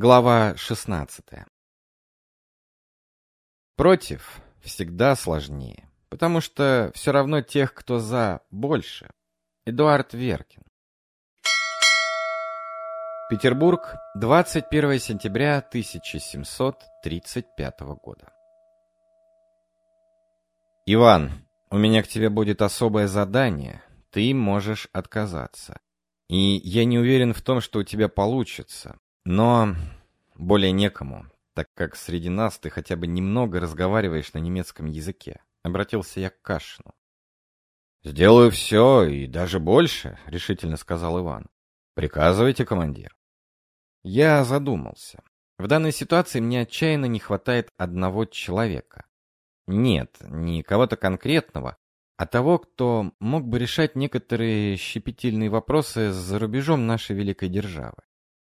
Глава 16. Против всегда сложнее, потому что все равно тех, кто за, больше. Эдуард Веркин. Петербург, 21 сентября 1735 года. Иван, у меня к тебе будет особое задание. Ты можешь отказаться. И я не уверен в том, что у тебя получится. Но более некому, так как среди нас ты хотя бы немного разговариваешь на немецком языке. Обратился я к Кашину. «Сделаю все и даже больше», — решительно сказал Иван. «Приказывайте, командир». Я задумался. В данной ситуации мне отчаянно не хватает одного человека. Нет, не кого-то конкретного, а того, кто мог бы решать некоторые щепетильные вопросы за рубежом нашей великой державы.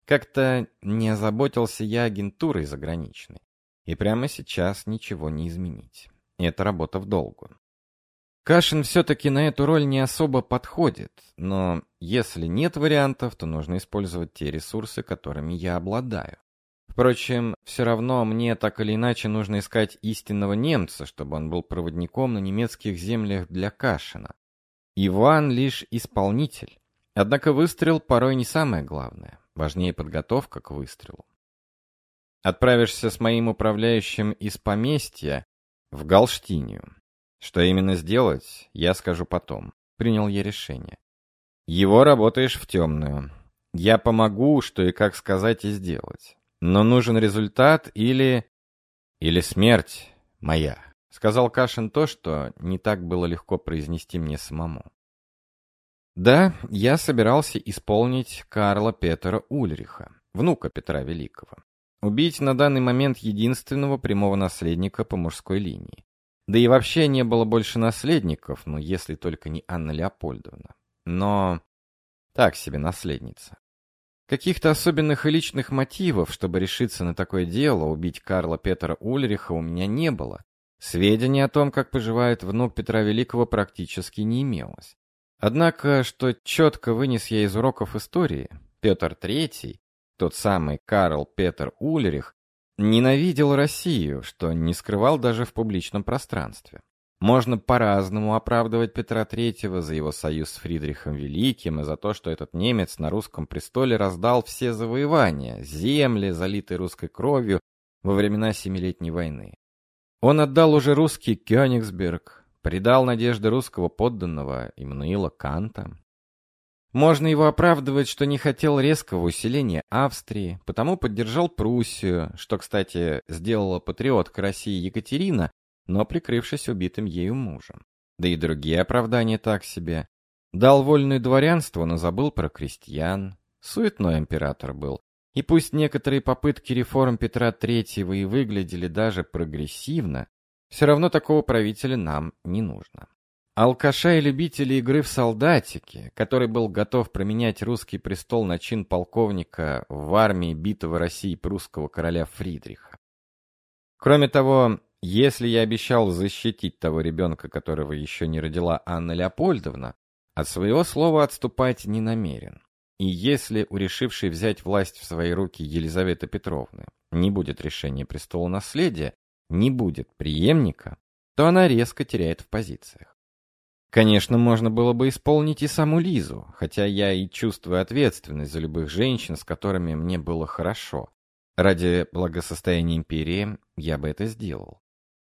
Как-то не озаботился я агентурой заграничной. И прямо сейчас ничего не изменить. И это работа в долгу. Кашин все-таки на эту роль не особо подходит, но если нет вариантов, то нужно использовать те ресурсы, которыми я обладаю. Впрочем, все равно мне так или иначе нужно искать истинного немца, чтобы он был проводником на немецких землях для Кашина. Иван лишь исполнитель. Однако выстрел порой не самое главное. Важнее подготовка к выстрелу. Отправишься с моим управляющим из поместья в Галштинию. Что именно сделать, я скажу потом. Принял я решение. Его работаешь в темную. Я помогу, что и как сказать и сделать. Но нужен результат или... Или смерть моя. Сказал Кашин то, что не так было легко произнести мне самому. Да, я собирался исполнить Карла Петера Ульриха, внука Петра Великого. Убить на данный момент единственного прямого наследника по мужской линии. Да и вообще не было больше наследников, ну если только не Анна Леопольдовна. Но так себе наследница. Каких-то особенных и личных мотивов, чтобы решиться на такое дело, убить Карла Петра Ульриха, у меня не было. Сведений о том, как поживает внук Петра Великого, практически не имелось. Однако, что четко вынес я из уроков истории, Петр III, тот самый Карл Петр Ульрих, ненавидел Россию, что не скрывал даже в публичном пространстве. Можно по-разному оправдывать Петра III за его союз с Фридрихом Великим и за то, что этот немец на русском престоле раздал все завоевания, земли, залитые русской кровью во времена Семилетней войны. Он отдал уже русский Кёнигсберг, предал надежды русского подданного Иммануила Канта. Можно его оправдывать, что не хотел резкого усиления Австрии, потому поддержал Пруссию, что, кстати, сделала патриотка России Екатерина, но прикрывшись убитым ею мужем. Да и другие оправдания так себе. Дал вольную дворянство, но забыл про крестьян. Суетной император был. И пусть некоторые попытки реформ Петра Третьего и выглядели даже прогрессивно, все равно такого правителя нам не нужно. Алкаша и любители игры в солдатики, который был готов променять русский престол на чин полковника в армии битого России прусского короля Фридриха. Кроме того, если я обещал защитить того ребенка, которого еще не родила Анна Леопольдовна, от своего слова отступать не намерен. И если у решившей взять власть в свои руки Елизаветы Петровны не будет решения престола наследия, не будет преемника, то она резко теряет в позициях. Конечно, можно было бы исполнить и саму Лизу, хотя я и чувствую ответственность за любых женщин, с которыми мне было хорошо. Ради благосостояния империи я бы это сделал.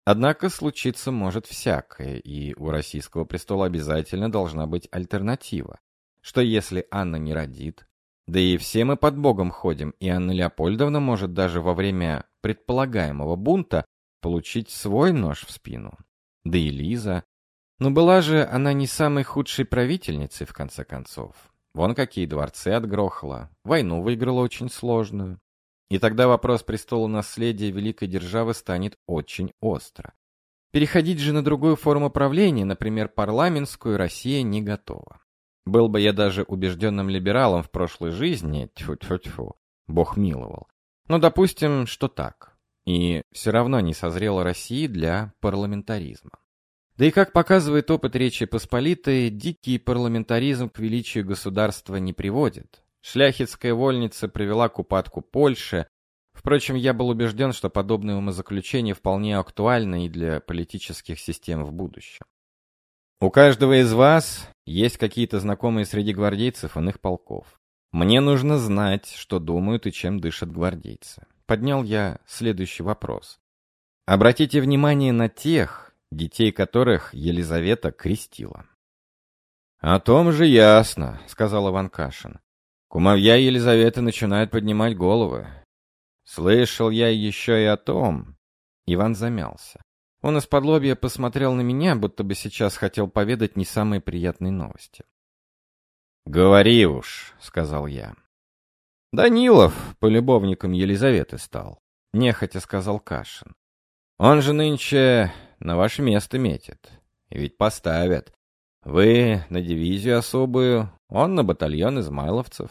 Однако случиться может всякое, и у российского престола обязательно должна быть альтернатива. Что если Анна не родит? Да и все мы под Богом ходим, и Анна Леопольдовна может даже во время предполагаемого бунта получить свой нож в спину. Да и Лиза. Но была же она не самой худшей правительницей, в конце концов. Вон какие дворцы отгрохала, войну выиграла очень сложную. И тогда вопрос престола наследия великой державы станет очень остро. Переходить же на другую форму правления, например, парламентскую, Россия не готова. Был бы я даже убежденным либералом в прошлой жизни, тьфу-тьфу-тьфу, бог миловал. Но допустим, что так. И все равно не созрела Россия для парламентаризма. Да и как показывает опыт Речи Посполитой, дикий парламентаризм к величию государства не приводит. Шляхетская вольница привела к упадку Польши, Впрочем, я был убежден, что подобные умозаключения вполне актуальны и для политических систем в будущем. У каждого из вас есть какие-то знакомые среди гвардейцев иных полков. Мне нужно знать, что думают и чем дышат гвардейцы. Поднял я следующий вопрос. Обратите внимание на тех, детей которых Елизавета крестила. «О том же ясно», — сказал Иван Кашин. «Кумовья Елизаветы начинают поднимать головы. Слышал я еще и о том...» Иван замялся. Он из-под лобья посмотрел на меня, будто бы сейчас хотел поведать не самые приятные новости. «Говори уж», — сказал я. «Данилов полюбовником Елизаветы стал», — нехотя сказал Кашин. Он же нынче на ваше место метит. Ведь поставят. Вы на дивизию особую, он на батальон измайловцев.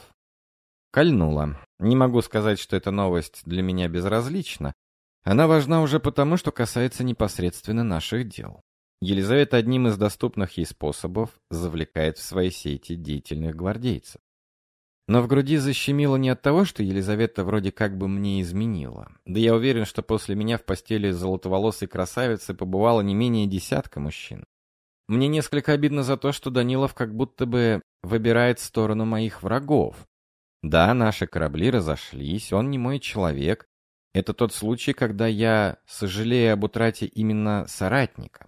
Кольнуло. Не могу сказать, что эта новость для меня безразлична. Она важна уже потому, что касается непосредственно наших дел. Елизавета одним из доступных ей способов завлекает в свои сети деятельных гвардейцев. Но в груди защемило не от того, что Елизавета вроде как бы мне изменила. Да я уверен, что после меня в постели золотоволосой красавицы побывало не менее десятка мужчин. Мне несколько обидно за то, что Данилов как будто бы выбирает сторону моих врагов. Да, наши корабли разошлись, он не мой человек. Это тот случай, когда я сожалею об утрате именно соратника.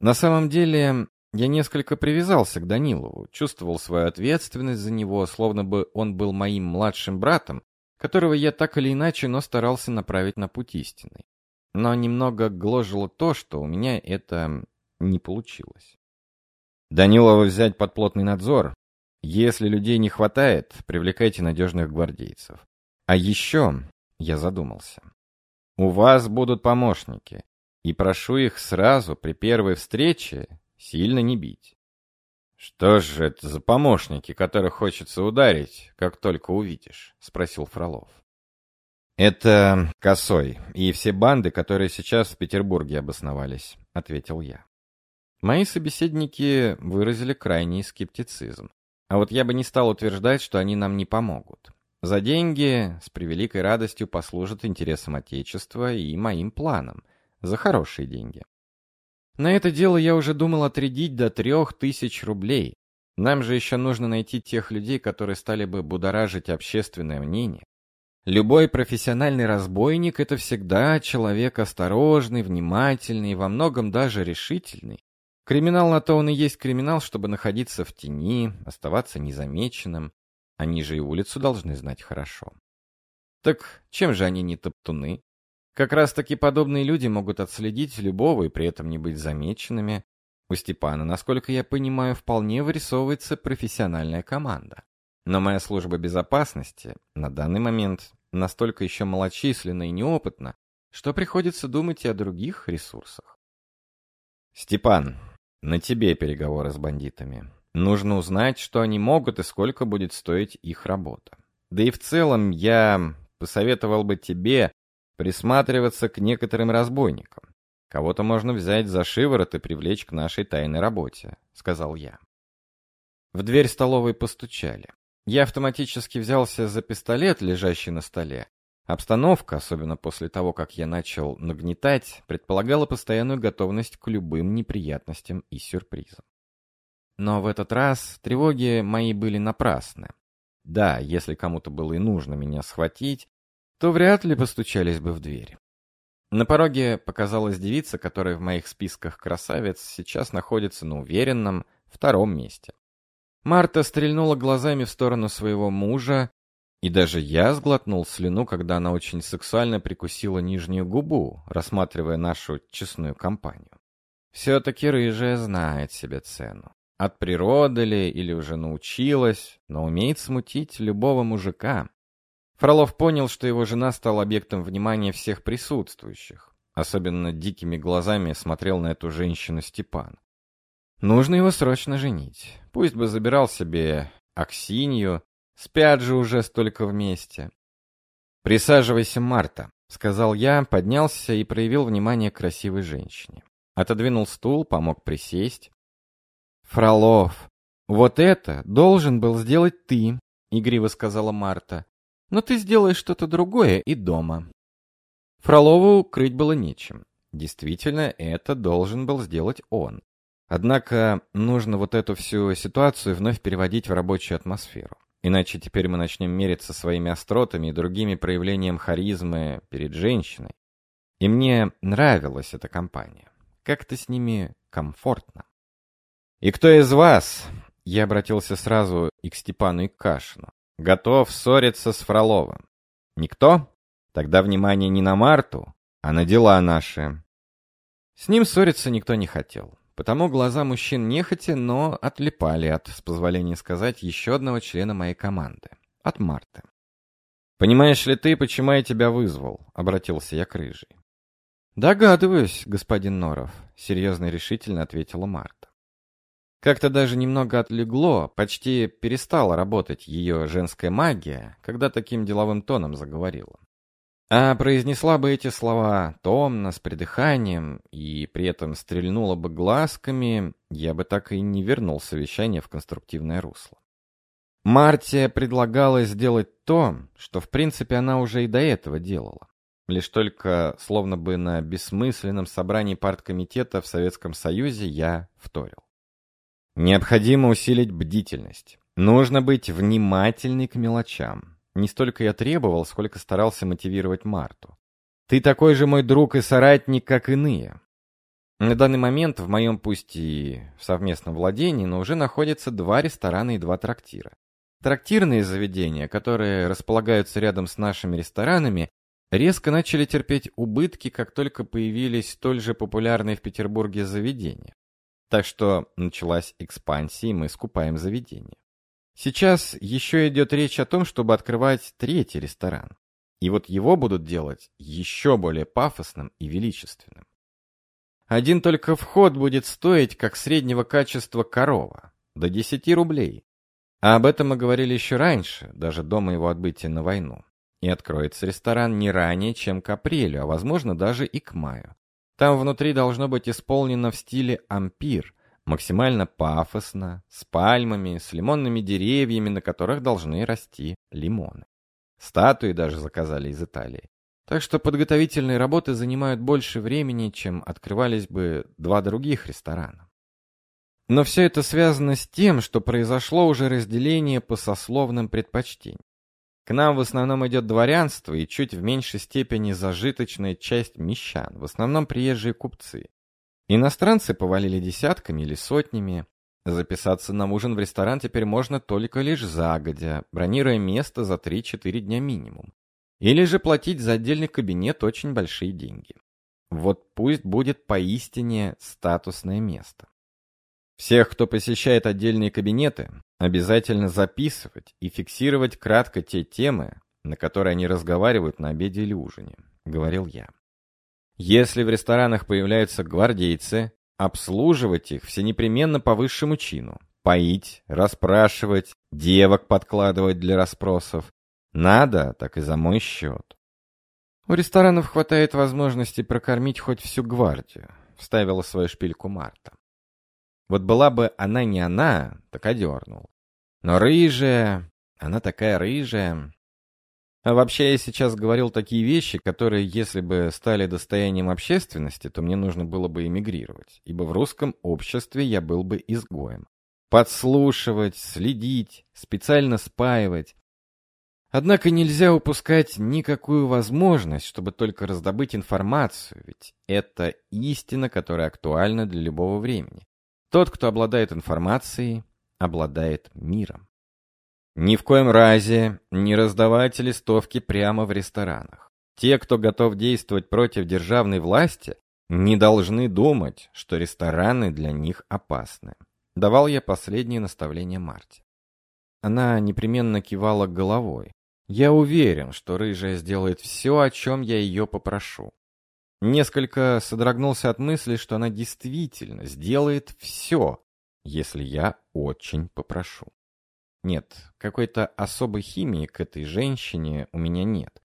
На самом деле, я несколько привязался к Данилову, чувствовал свою ответственность за него, словно бы он был моим младшим братом, которого я так или иначе, но старался направить на путь истинный. Но немного гложило то, что у меня это не получилось. Данилова взять под плотный надзор. Если людей не хватает, привлекайте надежных гвардейцев. А еще, я задумался, у вас будут помощники, и прошу их сразу при первой встрече Сильно не бить. «Что же это за помощники, которых хочется ударить, как только увидишь?» — спросил Фролов. «Это Косой и все банды, которые сейчас в Петербурге обосновались», — ответил я. Мои собеседники выразили крайний скептицизм. А вот я бы не стал утверждать, что они нам не помогут. За деньги с превеликой радостью послужат интересам Отечества и моим планам. За хорошие деньги. На это дело я уже думал отрядить до трех тысяч рублей. Нам же еще нужно найти тех людей, которые стали бы будоражить общественное мнение. Любой профессиональный разбойник — это всегда человек осторожный, внимательный, во многом даже решительный. Криминал на то он и есть криминал, чтобы находиться в тени, оставаться незамеченным. Они же и улицу должны знать хорошо. Так чем же они не топтуны? Как раз-таки подобные люди могут отследить любого и при этом не быть замеченными. У Степана, насколько я понимаю, вполне вырисовывается профессиональная команда. Но моя служба безопасности на данный момент настолько еще малочисленна и неопытна, что приходится думать и о других ресурсах. Степан, на тебе переговоры с бандитами. Нужно узнать, что они могут и сколько будет стоить их работа. Да и в целом я посоветовал бы тебе присматриваться к некоторым разбойникам. Кого-то можно взять за шиворот и привлечь к нашей тайной работе», — сказал я. В дверь столовой постучали. Я автоматически взялся за пистолет, лежащий на столе. Обстановка, особенно после того, как я начал нагнетать, предполагала постоянную готовность к любым неприятностям и сюрпризам. Но в этот раз тревоги мои были напрасны. Да, если кому-то было и нужно меня схватить, то вряд ли постучались бы в дверь. На пороге показалась девица, которая в моих списках красавиц сейчас находится на уверенном втором месте. Марта стрельнула глазами в сторону своего мужа, и даже я сглотнул слюну, когда она очень сексуально прикусила нижнюю губу, рассматривая нашу честную компанию. Все-таки рыжая знает себе цену. От природы ли или уже научилась, но умеет смутить любого мужика. Фролов понял, что его жена стала объектом внимания всех присутствующих. Особенно дикими глазами смотрел на эту женщину Степан. Нужно его срочно женить. Пусть бы забирал себе Аксинью, спят же уже столько вместе. «Присаживайся, Марта», — сказал я, поднялся и проявил внимание к красивой женщине. Отодвинул стул, помог присесть. «Фролов, вот это должен был сделать ты», — игриво сказала Марта. Но ты сделаешь что-то другое и дома. Фролову крыть было нечем. Действительно, это должен был сделать он. Однако нужно вот эту всю ситуацию вновь переводить в рабочую атмосферу. Иначе теперь мы начнем мериться своими остротами и другими проявлениями харизмы перед женщиной. И мне нравилась эта компания. Как-то с ними комфортно. «И кто из вас?» Я обратился сразу и к Степану, и к Кашину. «Готов ссориться с Фроловым?» «Никто? Тогда внимание не на Марту, а на дела наши». С ним ссориться никто не хотел. Потому глаза мужчин нехотя, но отлипали от, с позволения сказать, еще одного члена моей команды. От Марты. «Понимаешь ли ты, почему я тебя вызвал?» — обратился я к Рыжей. «Догадываюсь, господин Норов», — серьезно и решительно ответила Марта. Как-то даже немного отлегло, почти перестала работать ее женская магия, когда таким деловым тоном заговорила. А произнесла бы эти слова томно, с придыханием, и при этом стрельнула бы глазками, я бы так и не вернул совещание в конструктивное русло. Мартия предлагала сделать то, что в принципе она уже и до этого делала. Лишь только, словно бы на бессмысленном собрании парткомитета в Советском Союзе, я вторил. Необходимо усилить бдительность. Нужно быть внимательной к мелочам. Не столько я требовал, сколько старался мотивировать Марту. «Ты такой же мой друг и соратник, как иные». На данный момент в моем пусть и в совместном владении, но уже находятся два ресторана и два трактира. Трактирные заведения, которые располагаются рядом с нашими ресторанами, резко начали терпеть убытки, как только появились столь же популярные в Петербурге заведения. Так что началась экспансия, и мы скупаем заведения. Сейчас еще идет речь о том, чтобы открывать третий ресторан. И вот его будут делать еще более пафосным и величественным. Один только вход будет стоить, как среднего качества корова, до 10 рублей. А об этом мы говорили еще раньше, даже до моего отбытия на войну. И откроется ресторан не ранее, чем к апрелю, а возможно даже и к маю. Там внутри должно быть исполнено в стиле ампир – максимально пафосно, с пальмами, с лимонными деревьями, на которых должны расти лимоны. Статуи даже заказали из Италии. Так что подготовительные работы занимают больше времени, чем открывались бы два других ресторана. Но все это связано с тем, что произошло уже разделение по сословным предпочтениям. К нам в основном идет дворянство и чуть в меньшей степени зажиточная часть мещан, в основном приезжие купцы. Иностранцы повалили десятками или сотнями. Записаться на ужин в ресторан теперь можно только лишь загодя, бронируя место за 3-4 дня минимум. Или же платить за отдельный кабинет очень большие деньги. Вот пусть будет поистине статусное место. Всех, кто посещает отдельные кабинеты, обязательно записывать и фиксировать кратко те темы, на которые они разговаривают на обеде или ужине, говорил я. Если в ресторанах появляются гвардейцы, обслуживать их все непременно по высшему чину. Поить, расспрашивать, девок подкладывать для расспросов. Надо, так и за мой счет. У ресторанов хватает возможности прокормить хоть всю гвардию, вставила свою шпильку Марта. Вот была бы она не она, так одернул. Но рыжая, она такая рыжая, а вообще, я сейчас говорил такие вещи, которые, если бы стали достоянием общественности, то мне нужно было бы эмигрировать, ибо в русском обществе я был бы изгоем. Подслушивать, следить, специально спаивать. Однако нельзя упускать никакую возможность, чтобы только раздобыть информацию, ведь это истина, которая актуальна для любого времени. Тот, кто обладает информацией, обладает миром. Ни в коем разе не раздавать листовки прямо в ресторанах. Те, кто готов действовать против державной власти, не должны думать, что рестораны для них опасны. Давал я последнее наставление Марте. Она непременно кивала головой. Я уверен, что рыжая сделает все, о чем я ее попрошу. Несколько содрогнулся от мысли, что она действительно сделает все, если я очень попрошу. Нет, какой-то особой химии к этой женщине у меня нет.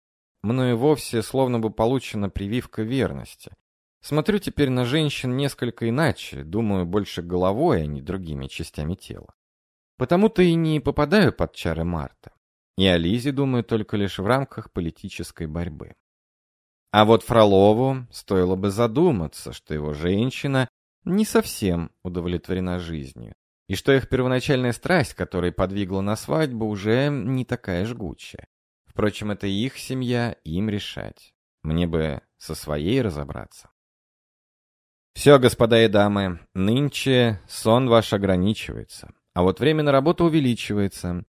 Мною вовсе словно бы получена прививка верности. Смотрю теперь на женщин несколько иначе, думаю больше головой, а не другими частями тела. Потому-то и не попадаю под чары Марта. И о Лизе думаю только лишь в рамках политической борьбы. А вот Фролову стоило бы задуматься, что его женщина не совсем удовлетворена жизнью, и что их первоначальная страсть, которая подвигла на свадьбу, уже не такая жгучая. Впрочем, это их семья, им решать. Мне бы со своей разобраться. Все, господа и дамы, нынче сон ваш ограничивается, а вот время на работу увеличивается.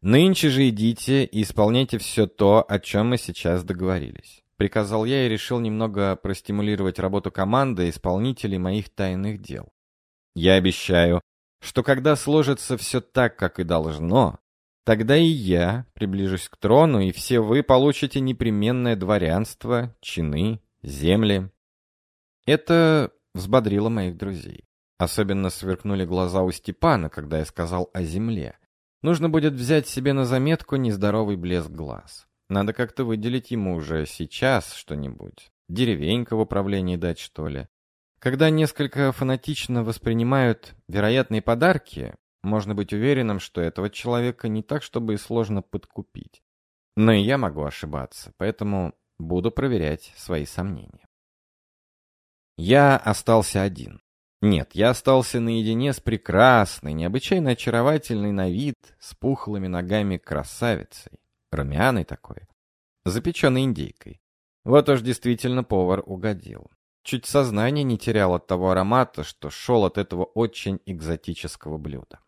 Нынче же идите и исполняйте все то, о чем мы сейчас договорились. Приказал я и решил немного простимулировать работу команды исполнителей моих тайных дел. Я обещаю, что когда сложится все так, как и должно, тогда и я приближусь к трону, и все вы получите непременное дворянство, чины, земли. Это взбодрило моих друзей. Особенно сверкнули глаза у Степана, когда я сказал о земле. Нужно будет взять себе на заметку нездоровый блеск глаз. Надо как-то выделить ему уже сейчас что-нибудь. Деревенька в управлении дать, что ли. Когда несколько фанатично воспринимают вероятные подарки, можно быть уверенным, что этого человека не так, чтобы и сложно подкупить. Но и я могу ошибаться, поэтому буду проверять свои сомнения. Я остался один. Нет, я остался наедине с прекрасной, необычайно очаровательной на вид, с пухлыми ногами красавицей, румяной такой, запеченной индейкой. Вот уж действительно повар угодил. Чуть сознание не терял от того аромата, что шел от этого очень экзотического блюда.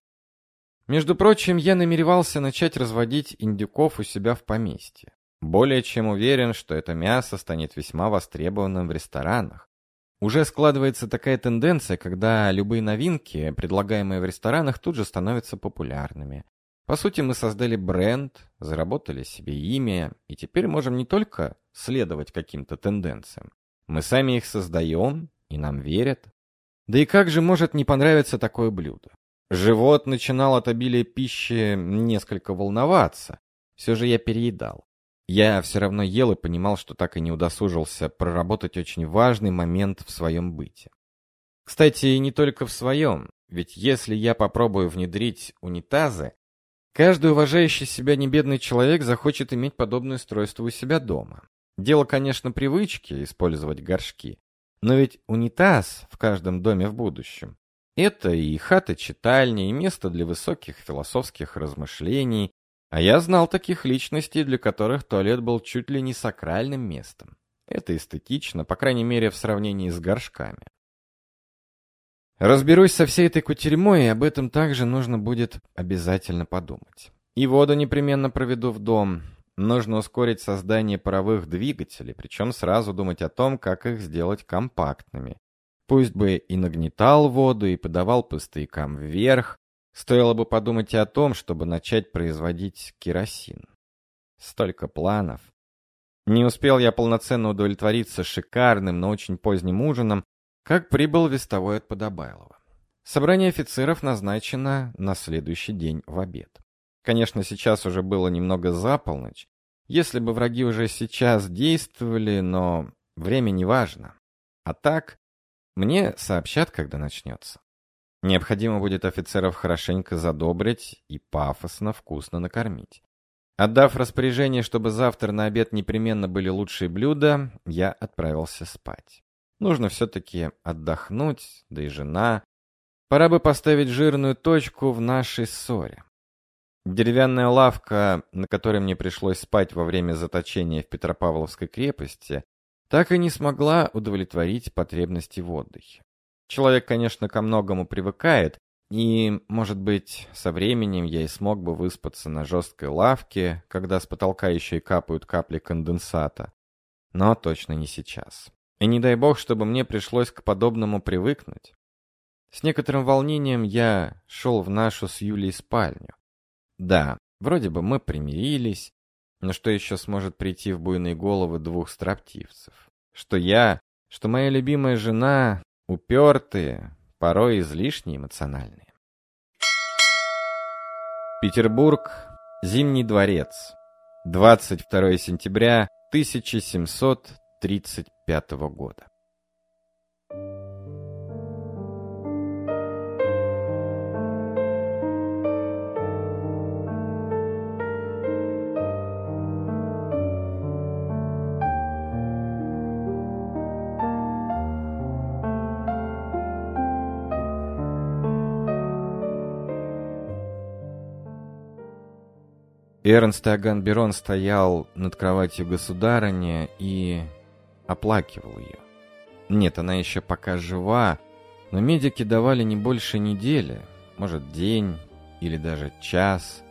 Между прочим, я намеревался начать разводить индюков у себя в поместье. Более чем уверен, что это мясо станет весьма востребованным в ресторанах, уже складывается такая тенденция, когда любые новинки, предлагаемые в ресторанах, тут же становятся популярными. По сути, мы создали бренд, заработали себе имя, и теперь можем не только следовать каким-то тенденциям. Мы сами их создаем, и нам верят. Да и как же может не понравиться такое блюдо? Живот начинал от обилия пищи несколько волноваться. Все же я переедал. Я все равно ел и понимал, что так и не удосужился проработать очень важный момент в своем быте. Кстати, не только в своем, ведь если я попробую внедрить унитазы, каждый уважающий себя небедный человек захочет иметь подобное устройство у себя дома. Дело, конечно, привычки использовать горшки, но ведь унитаз в каждом доме в будущем – это и хата-читальня, и место для высоких философских размышлений, а я знал таких личностей, для которых туалет был чуть ли не сакральным местом. Это эстетично, по крайней мере, в сравнении с горшками. Разберусь со всей этой кутерьмой, и об этом также нужно будет обязательно подумать. И воду непременно проведу в дом. Нужно ускорить создание паровых двигателей, причем сразу думать о том, как их сделать компактными. Пусть бы и нагнетал воду, и подавал по стоякам вверх, Стоило бы подумать и о том, чтобы начать производить керосин. Столько планов. Не успел я полноценно удовлетвориться шикарным, но очень поздним ужином, как прибыл вестовой от Подобайлова. Собрание офицеров назначено на следующий день в обед. Конечно, сейчас уже было немного за полночь. Если бы враги уже сейчас действовали, но время не важно. А так, мне сообщат, когда начнется. Необходимо будет офицеров хорошенько задобрить и пафосно, вкусно накормить. Отдав распоряжение, чтобы завтра на обед непременно были лучшие блюда, я отправился спать. Нужно все-таки отдохнуть, да и жена. Пора бы поставить жирную точку в нашей ссоре. Деревянная лавка, на которой мне пришлось спать во время заточения в Петропавловской крепости, так и не смогла удовлетворить потребности в отдыхе. Человек, конечно, ко многому привыкает, и, может быть, со временем я и смог бы выспаться на жесткой лавке, когда с потолка еще и капают капли конденсата. Но точно не сейчас. И не дай бог, чтобы мне пришлось к подобному привыкнуть. С некоторым волнением я шел в нашу с Юлей спальню. Да, вроде бы мы примирились, но что еще сможет прийти в буйные головы двух строптивцев? Что я, что моя любимая жена Упертые, порой излишне эмоциональные. Петербург, Зимний дворец. 22 сентября 1935 года. Эрнст Аган Берон стоял над кроватью государыни и оплакивал ее. Нет, она еще пока жива, но медики давали не больше недели, может день или даже час.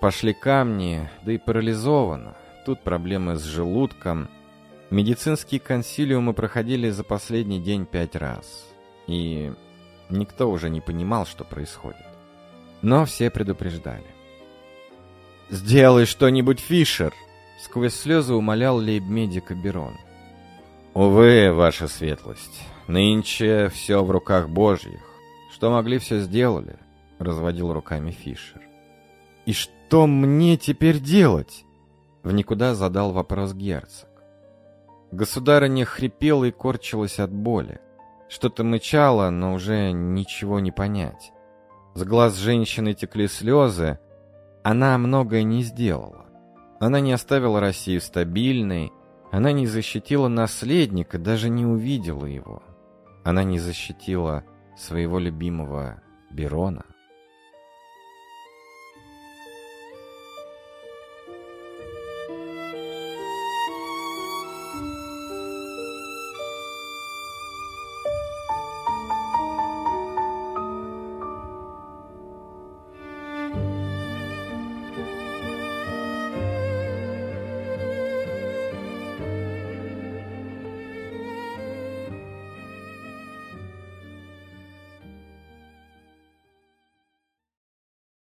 Пошли камни, да и парализована. Тут проблемы с желудком. Медицинские консилиумы проходили за последний день пять раз. И никто уже не понимал, что происходит. Но все предупреждали. «Сделай что-нибудь, Фишер!» Сквозь слезы умолял лейб-медика Берон. «Увы, ваша светлость, нынче все в руках божьих. Что могли, все сделали», — разводил руками Фишер. «И что мне теперь делать?» В никуда задал вопрос герцог. Государыня хрипела и корчилась от боли. Что-то мычало, но уже ничего не понять. С глаз женщины текли слезы, она многое не сделала. Она не оставила Россию стабильной, она не защитила наследника, даже не увидела его. Она не защитила своего любимого Берона.